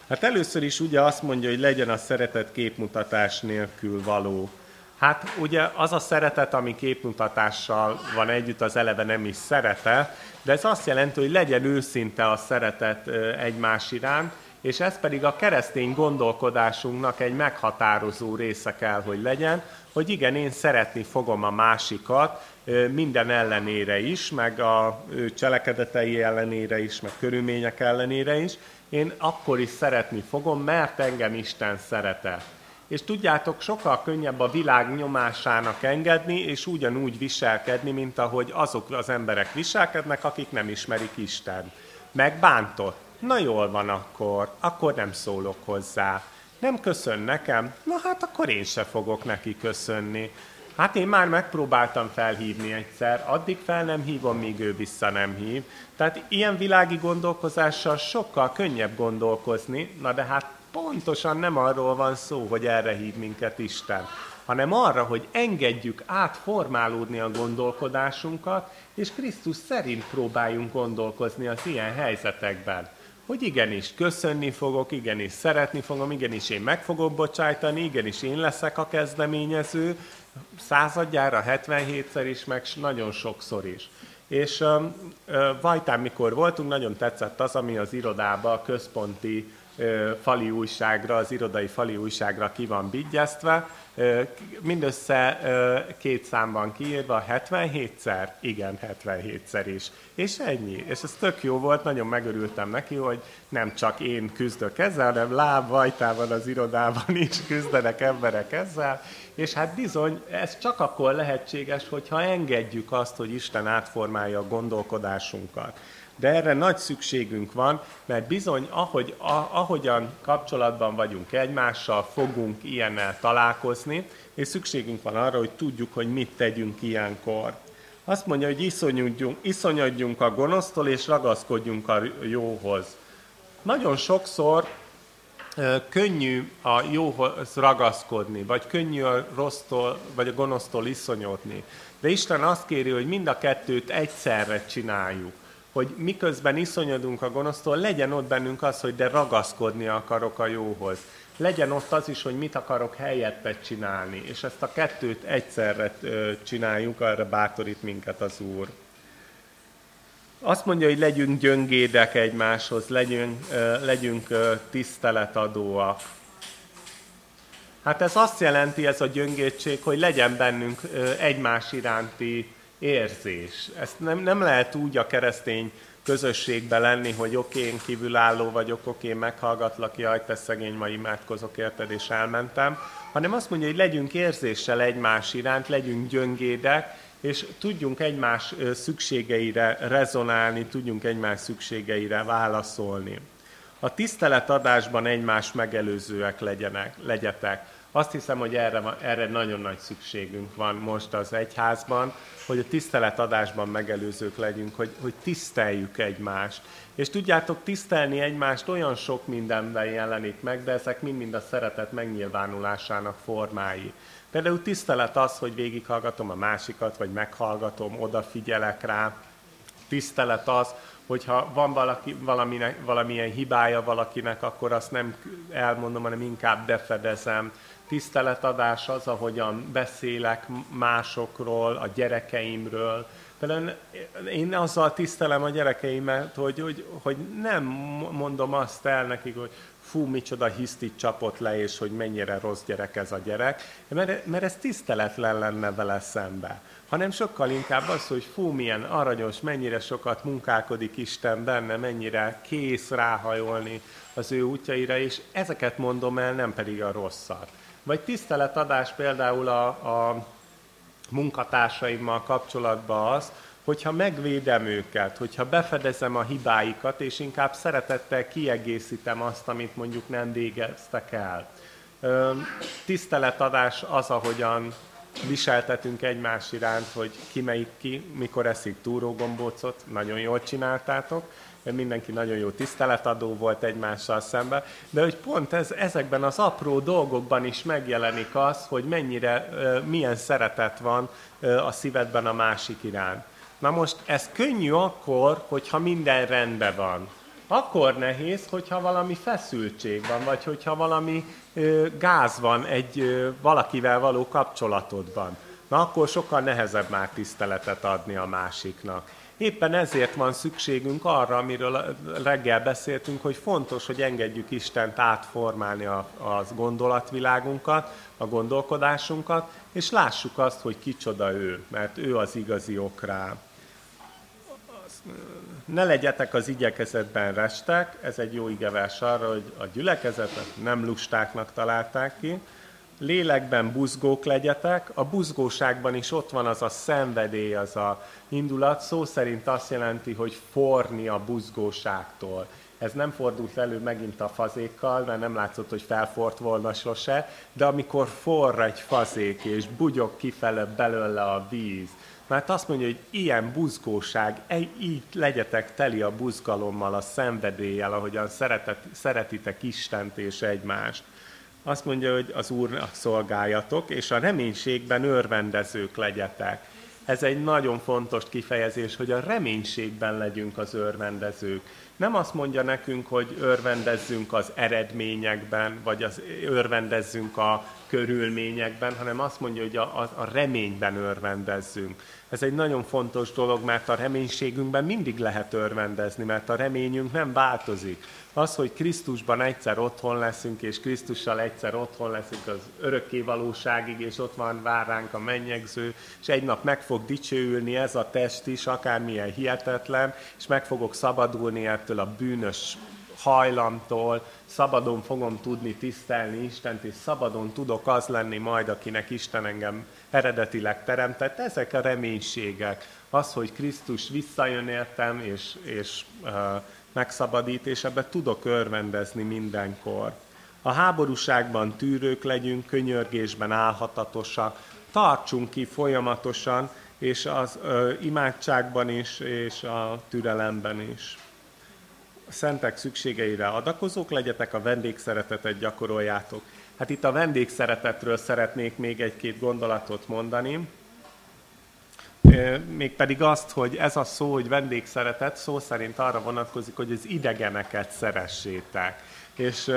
Hát először is ugye azt mondja, hogy legyen a szeretet képmutatás nélkül való. Hát ugye az a szeretet, ami képmutatással van együtt, az eleve nem is szerete, de ez azt jelenti, hogy legyen őszinte a szeretet egymás iránt, és ez pedig a keresztény gondolkodásunknak egy meghatározó része kell, hogy legyen, hogy igen, én szeretni fogom a másikat minden ellenére is, meg a cselekedetei ellenére is, meg körülmények ellenére is, én akkor is szeretni fogom, mert engem Isten szeretett. És tudjátok, sokkal könnyebb a világ nyomásának engedni, és ugyanúgy viselkedni, mint ahogy azok az emberek viselkednek, akik nem ismerik Isten. Megbántott. Na jól van akkor, akkor nem szólok hozzá. Nem köszön nekem? Na hát akkor én se fogok neki köszönni. Hát én már megpróbáltam felhívni egyszer, addig fel nem hívom, míg ő vissza nem hív. Tehát ilyen világi gondolkozással sokkal könnyebb gondolkozni, na de hát pontosan nem arról van szó, hogy erre hív minket Isten, hanem arra, hogy engedjük átformálódni a gondolkodásunkat, és Krisztus szerint próbáljunk gondolkozni az ilyen helyzetekben. Hogy igenis köszönni fogok, igenis szeretni fogom, igenis én meg fogok bocsájtani, igenis én leszek a kezdeményező, századjára 77-szer is, meg nagyon sokszor is. És uh, Vajtán, mikor voltunk, nagyon tetszett az, ami az irodába, a központi fali újságra, az irodai fali újságra ki van bigyeztve. Mindössze két számban kiírva, 77-szer? Igen, 77-szer is. És ennyi. És ez tök jó volt, nagyon megörültem neki, hogy nem csak én küzdök ezzel, hanem láb Vajtában az irodában is küzdenek emberek ezzel, és hát bizony, ez csak akkor lehetséges, hogyha engedjük azt, hogy Isten átformálja a gondolkodásunkat. De erre nagy szükségünk van, mert bizony, ahogy, ahogyan kapcsolatban vagyunk egymással, fogunk ilyennel találkozni, és szükségünk van arra, hogy tudjuk, hogy mit tegyünk ilyenkor. Azt mondja, hogy iszonyodjunk, iszonyodjunk a gonosztól, és ragaszkodjunk a jóhoz. Nagyon sokszor könnyű a jóhoz ragaszkodni, vagy könnyű a rossztól, vagy a gonosztól iszonyodni. De Isten azt kéri, hogy mind a kettőt egyszerre csináljuk. Hogy miközben iszonyodunk a gonosztól, legyen ott bennünk az, hogy de ragaszkodni akarok a jóhoz. Legyen ott az is, hogy mit akarok helyette csinálni. És ezt a kettőt egyszerre csináljuk, arra bátorít minket az Úr. Azt mondja, hogy legyünk gyöngédek egymáshoz, legyünk, legyünk tiszteletadóak. Hát ez azt jelenti, ez a gyöngédség, hogy legyen bennünk egymás iránti érzés. Ezt nem, nem lehet úgy a keresztény közösségbe lenni, hogy oké, okay, én kívülálló vagyok, oké, okay, meghallgatlak, jaj, te szegény, ma imádkozok érted, és elmentem, hanem azt mondja, hogy legyünk érzéssel egymás iránt, legyünk gyöngédek, és tudjunk egymás szükségeire rezonálni, tudjunk egymás szükségeire válaszolni. A tiszteletadásban egymás megelőzőek legyenek, legyetek. Azt hiszem, hogy erre, erre nagyon nagy szükségünk van most az egyházban, hogy a tiszteletadásban megelőzők legyünk, hogy, hogy tiszteljük egymást. És tudjátok, tisztelni egymást olyan sok mindenben jelenik meg, de ezek mind-mind a szeretet megnyilvánulásának formái. Például tisztelet az, hogy végighallgatom a másikat, vagy meghallgatom, odafigyelek rá. Tisztelet az, hogyha van valaki, valaminek, valamilyen hibája valakinek, akkor azt nem elmondom, hanem inkább befedezem. Tiszteletadás az, ahogyan beszélek másokról, a gyerekeimről. Például én azzal tisztelem a gyerekeimet, hogy, hogy, hogy nem mondom azt el nekik, hogy fú, micsoda hisztit csapott le, és hogy mennyire rossz gyerek ez a gyerek, mert, mert ez tiszteletlen lenne vele szembe hanem sokkal inkább az, hogy fú, milyen aranyos, mennyire sokat munkálkodik Isten benne, mennyire kész ráhajolni az ő útjaira, és ezeket mondom el, nem pedig a rosszat. Vagy tiszteletadás például a, a munkatársaimmal kapcsolatban az, hogyha megvédem őket, hogyha befedezem a hibáikat, és inkább szeretettel kiegészítem azt, amit mondjuk nem végeztek el. Tiszteletadás az, ahogyan viseltetünk egymás iránt, hogy ki melyik ki, mikor eszik túrógombócot, nagyon jól csináltátok, mindenki nagyon jó tiszteletadó volt egymással szemben, de hogy pont ez, ezekben az apró dolgokban is megjelenik az, hogy mennyire, milyen szeretet van a szívedben a másik iránt. Na most ez könnyű akkor, hogyha minden rendben van. Akkor nehéz, hogyha valami feszültség van, vagy hogyha valami ö, gáz van egy ö, valakivel való kapcsolatodban. Na akkor sokkal nehezebb már tiszteletet adni a másiknak. Éppen ezért van szükségünk arra, amiről reggel beszéltünk, hogy fontos, hogy engedjük Istent átformálni a, a gondolatvilágunkat, a gondolkodásunkat, és lássuk azt, hogy kicsoda ő, mert ő az igazi ok rá ne legyetek az igyekezetben restek, ez egy jó igevers arra, hogy a gyülekezetet nem lustáknak találták ki, lélekben buzgók legyetek, a buzgóságban is ott van az a szenvedély, az a indulat, szó szerint azt jelenti, hogy forni a buzgóságtól. Ez nem fordult elő megint a fazékkal, mert nem látszott, hogy felfort volna sose, de amikor forr egy fazék és bugyog kifele belőle a víz, mert azt mondja, hogy ilyen buzgóság, így legyetek teli a buzgalommal, a szenvedéllyel, ahogyan szeretet, szeretitek Istent és egymást. Azt mondja, hogy az Úrnak szolgáljatok, és a reménységben örvendezők legyetek. Ez egy nagyon fontos kifejezés, hogy a reménységben legyünk az örvendezők. Nem azt mondja nekünk, hogy örvendezzünk az eredményekben, vagy az örvendezzünk a körülményekben, hanem azt mondja, hogy a, a, a reményben örvendezzünk. Ez egy nagyon fontos dolog, mert a reménységünkben mindig lehet örvendezni, mert a reményünk nem változik. Az, hogy Krisztusban egyszer otthon leszünk, és Krisztussal egyszer otthon leszünk az örökké valóságig, és ott van, vár ránk a mennyegző, és egy nap meg fog dicsőülni ez a test is, akármilyen hihetetlen, és meg fogok szabadulni ettől a bűnös hajlamtól, szabadon fogom tudni tisztelni Istent, és szabadon tudok az lenni majd, akinek Isten engem eredetileg teremtett. Ezek a reménységek, az, hogy Krisztus visszajön értem, és, és uh, megszabadít, és ebbe tudok örvendezni mindenkor. A háborúságban tűrők legyünk, könyörgésben állhatatosak, tartsunk ki folyamatosan, és az ö, imádságban is, és a türelemben is. A szentek szükségeire adakozók legyetek, a vendégszeretetet gyakoroljátok. Hát itt a vendégszeretetről szeretnék még egy-két gondolatot mondani mégpedig azt, hogy ez a szó, hogy vendégszeretet, szó szerint arra vonatkozik, hogy az idegeneket szeressétek. És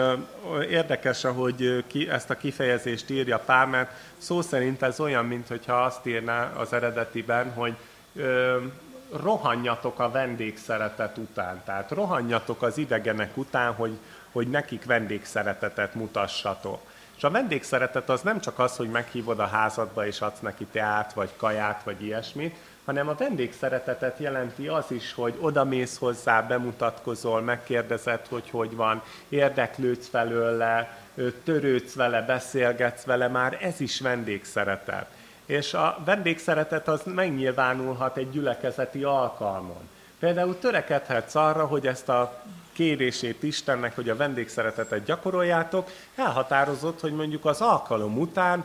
érdekes, ahogy ki, ezt a kifejezést írja Pál, mert szó szerint ez olyan, mintha azt írná az eredetiben, hogy ö, rohanjatok a vendégszeretet után. Tehát rohanjatok az idegenek után, hogy, hogy nekik vendégszeretetet mutassatok. És a vendégszeretet az nem csak az, hogy meghívod a házadba és adsz neki teát, vagy kaját, vagy ilyesmit, hanem a vendégszeretetet jelenti az is, hogy odamész hozzá, bemutatkozol, megkérdezed, hogy hogy van, érdeklődsz felőle, törődsz vele, beszélgetsz vele, már ez is vendégszeretet. És a vendégszeretet az megnyilvánulhat egy gyülekezeti alkalmon. Például törekedhetsz arra, hogy ezt a kérését Istennek, hogy a vendégszeretetet gyakoroljátok, elhatározott, hogy mondjuk az alkalom után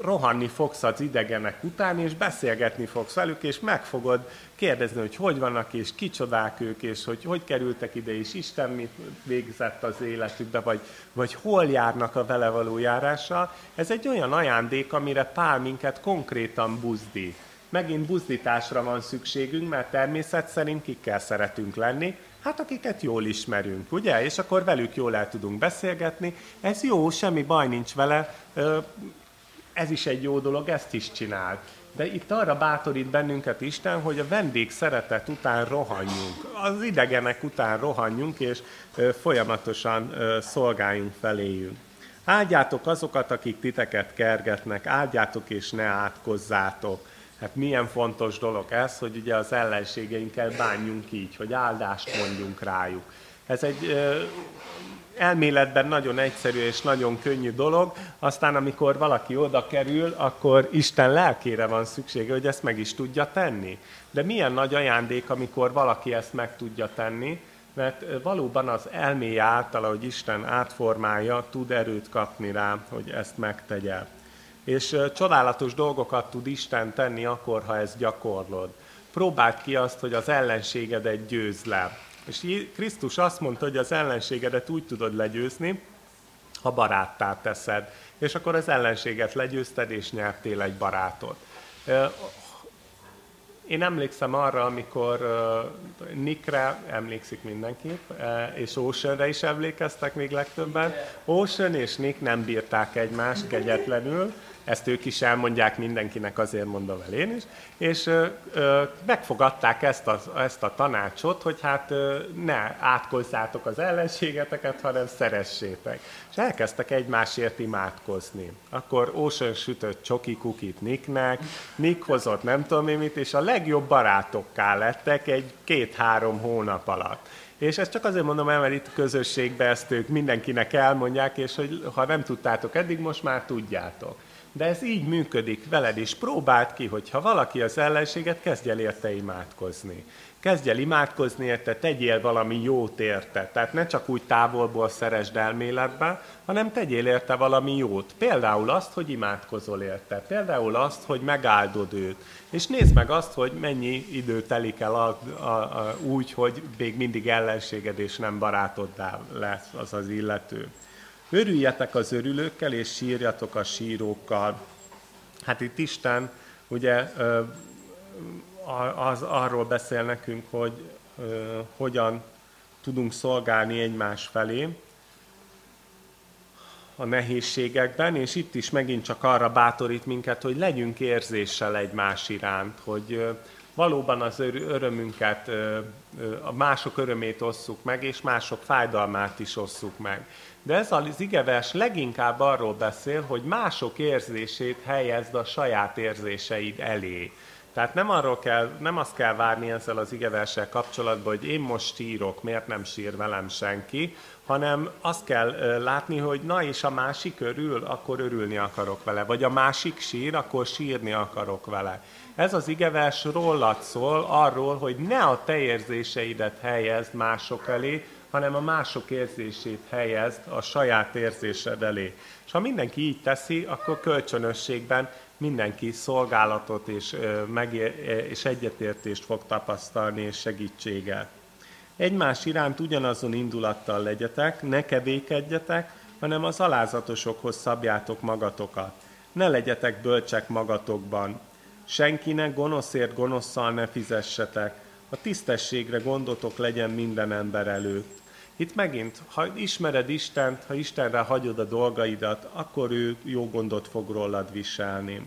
rohanni fogsz az idegenek után, és beszélgetni fogsz velük, és meg fogod kérdezni, hogy hogy vannak, és kicsodák ők, és hogy hogy kerültek ide, és Isten mit végzett az életükbe, vagy, vagy hol járnak a vele való járással. Ez egy olyan ajándék, amire Pál minket konkrétan buzdít. Megint buzdításra van szükségünk, mert természet szerint kikkel szeretünk lenni, Hát akiket jól ismerünk, ugye? És akkor velük jól el tudunk beszélgetni. Ez jó, semmi baj nincs vele, ez is egy jó dolog, ezt is csinál. De itt arra bátorít bennünket Isten, hogy a vendég szeretet után rohanjunk, az idegenek után rohanjunk, és folyamatosan szolgáljunk feléjünk. Áldjátok azokat, akik titeket kergetnek, áldjátok és ne átkozzátok. Hát milyen fontos dolog ez, hogy ugye az ellenségeinkkel bánjunk így, hogy áldást mondjunk rájuk. Ez egy elméletben nagyon egyszerű és nagyon könnyű dolog, aztán amikor valaki oda kerül, akkor Isten lelkére van szüksége, hogy ezt meg is tudja tenni. De milyen nagy ajándék, amikor valaki ezt meg tudja tenni, mert valóban az elméje által, hogy Isten átformálja, tud erőt kapni rá, hogy ezt megtegye. És csodálatos dolgokat tud Isten tenni akkor, ha ezt gyakorlod. Próbáld ki azt, hogy az ellenségedet győz le. És Krisztus azt mondta, hogy az ellenségedet úgy tudod legyőzni, ha baráttá teszed. És akkor az ellenséget legyőzted, és nyertél egy barátot. Én emlékszem arra, amikor Nickre emlékszik mindenki, és Oceanre is emlékeztek még legtöbben. Ocean és Nick nem bírták egymást kegyetlenül, ezt ők is elmondják mindenkinek, azért mondom el én is, és ö, megfogadták ezt a, ezt a tanácsot, hogy hát ö, ne átkozzátok az ellenségeteket, hanem szeressétek. És elkezdtek egymásért imádkozni. Akkor Ocean sütött csoki kukit Nicknek, Nick hozott nem tudom én mit, és a legjobb barátokká lettek egy két-három hónap alatt. És ezt csak azért mondom el, mert itt közösségben ezt ők mindenkinek elmondják, és hogy ha nem tudtátok eddig, most már tudjátok. De ez így működik veled is. Próbáld ki, hogyha valaki az ellenséget, kezdj el érte imádkozni. Kezdj el imádkozni érte, tegyél valami jót érte. Tehát ne csak úgy távolból szeresd elméletbe, hanem tegyél érte valami jót. Például azt, hogy imádkozol érte. Például azt, hogy megáldod őt. És nézd meg azt, hogy mennyi idő telik el a, a, a, úgy, hogy még mindig ellenséged és nem barátoddá lesz az az illető. Örüljetek az örülőkkel, és sírjatok a sírókkal. Hát itt Isten ugye az, arról beszél nekünk, hogy hogyan tudunk szolgálni egymás felé a nehézségekben, és itt is megint csak arra bátorít minket, hogy legyünk érzéssel egymás iránt, hogy valóban az örömünket, a mások örömét osszuk meg, és mások fájdalmát is osszuk meg. De ez az igevers leginkább arról beszél, hogy mások érzését helyezd a saját érzéseid elé. Tehát nem, arról kell, nem azt kell várni ezzel az igeverssel kapcsolatban, hogy én most sírok, miért nem sír velem senki, hanem azt kell látni, hogy na és a másik örül, akkor örülni akarok vele, vagy a másik sír, akkor sírni akarok vele. Ez az igevers rólad szól, arról, hogy ne a te érzéseidet helyezd mások elé, hanem a mások érzését helyezd a saját érzésed elé. És ha mindenki így teszi, akkor kölcsönösségben mindenki szolgálatot és, és egyetértést fog tapasztalni és segítséget. Egymás iránt ugyanazon indulattal legyetek, ne kevékedjetek, hanem az alázatosokhoz szabjátok magatokat. Ne legyetek bölcsek magatokban. Senkinek gonoszért gonoszszal ne fizessetek, a tisztességre gondotok legyen minden ember előtt. Itt megint, ha ismered Istent, ha Istenre hagyod a dolgaidat, akkor ő jó gondot fog rólad viselni.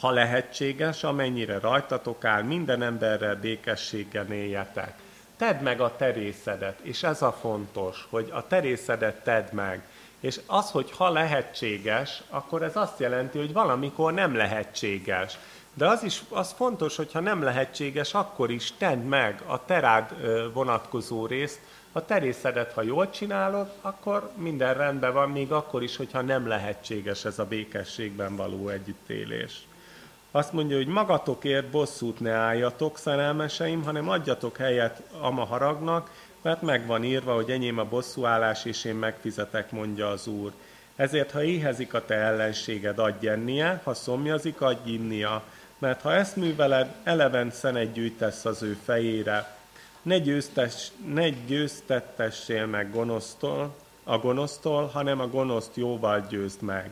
Ha lehetséges, amennyire rajtatok áll, minden emberrel békességgel éljetek. Tedd meg a terészedet, és ez a fontos, hogy a terészedet tedd meg. És az, hogy ha lehetséges, akkor ez azt jelenti, hogy valamikor nem lehetséges. De az is az fontos, hogy ha nem lehetséges, akkor is tedd meg a terád vonatkozó részt, a terészedet, ha jól csinálod, akkor minden rendben van, még akkor is, hogyha nem lehetséges ez a békességben való együttélés. Azt mondja, hogy magatokért bosszút ne álljatok, szerelmeseim, hanem adjatok helyet ama haragnak, mert meg van írva, hogy enyém a bosszúállás, és én megfizetek, mondja az Úr. Ezért, ha éhezik a te ellenséged, adj ennie, ha szomjazik, adj innia, mert ha ezt műveled, eleven szenet gyűjtesz az ő fejére. Ne, győztes, ne győztettessél meg gonosztól, a gonosztól, hanem a gonoszt jóval győzd meg.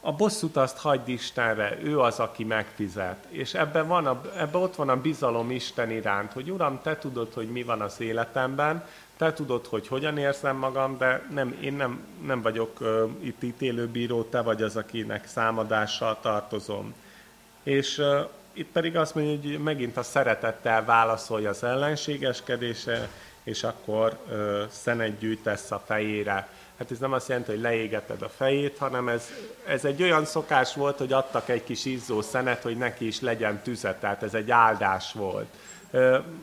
A bosszút azt hagyd Istenre, ő az, aki megfizet. És ebben, van a, ebben ott van a bizalom Isten iránt, hogy Uram, te tudod, hogy mi van az életemben, te tudod, hogy hogyan érzem magam, de nem, én nem, nem vagyok uh, itt ítélőbíró, te vagy az, akinek számadással tartozom. És uh, itt pedig azt mondja, hogy megint a szeretettel válaszolja az ellenségeskedése, és akkor uh, szenet gyűjtesz a fejére. Hát ez nem azt jelenti, hogy leégeted a fejét, hanem ez, ez egy olyan szokás volt, hogy adtak egy kis izzó szenet, hogy neki is legyen tüze, tehát ez egy áldás volt.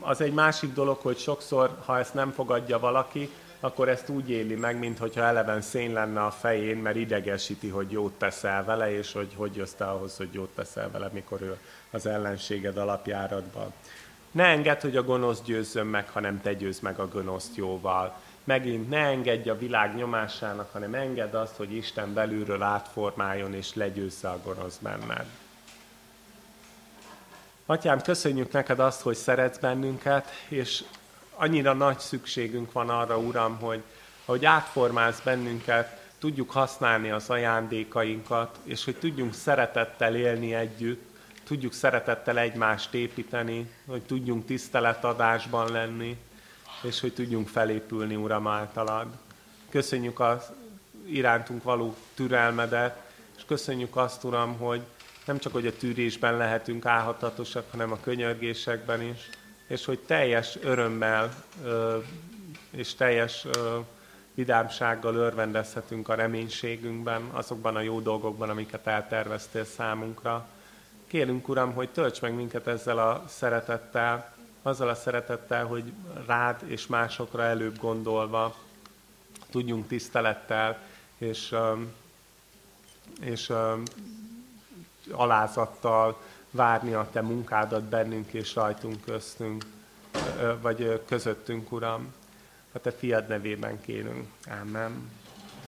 Az egy másik dolog, hogy sokszor, ha ezt nem fogadja valaki, akkor ezt úgy éli meg, mintha eleven szén lenne a fején, mert idegesíti, hogy jót teszel vele, és hogy hogy jössz ahhoz, hogy jót teszel vele, mikor ő az ellenséged alapjáratban. Ne engedd, hogy a gonosz győzzön meg, hanem te győzz meg a gonoszt jóval. Megint ne engedj a világ nyomásának, hanem engedd azt, hogy Isten belülről átformáljon és legyőzze a gonosz benned. Atyám, köszönjük neked azt, hogy szeretsz bennünket, és annyira nagy szükségünk van arra, Uram, hogy hogy átformálsz bennünket, tudjuk használni az ajándékainkat, és hogy tudjunk szeretettel élni együtt, tudjuk szeretettel egymást építeni, hogy tudjunk tiszteletadásban lenni, és hogy tudjunk felépülni, Uram, általad. Köszönjük az irántunk való türelmedet, és köszönjük azt, Uram, hogy nem csak, hogy a tűrésben lehetünk álhatatosak, hanem a könyörgésekben is, és hogy teljes örömmel és teljes vidámsággal örvendezhetünk a reménységünkben, azokban a jó dolgokban, amiket elterveztél számunkra. Kérünk, Uram, hogy tölts meg minket ezzel a szeretettel, azzal a szeretettel, hogy rád és másokra előbb gondolva tudjunk tisztelettel és, és alázattal várni a Te munkádat bennünk és rajtunk köztünk, vagy közöttünk, Uram. A Te fiad nevében kérünk. Amen.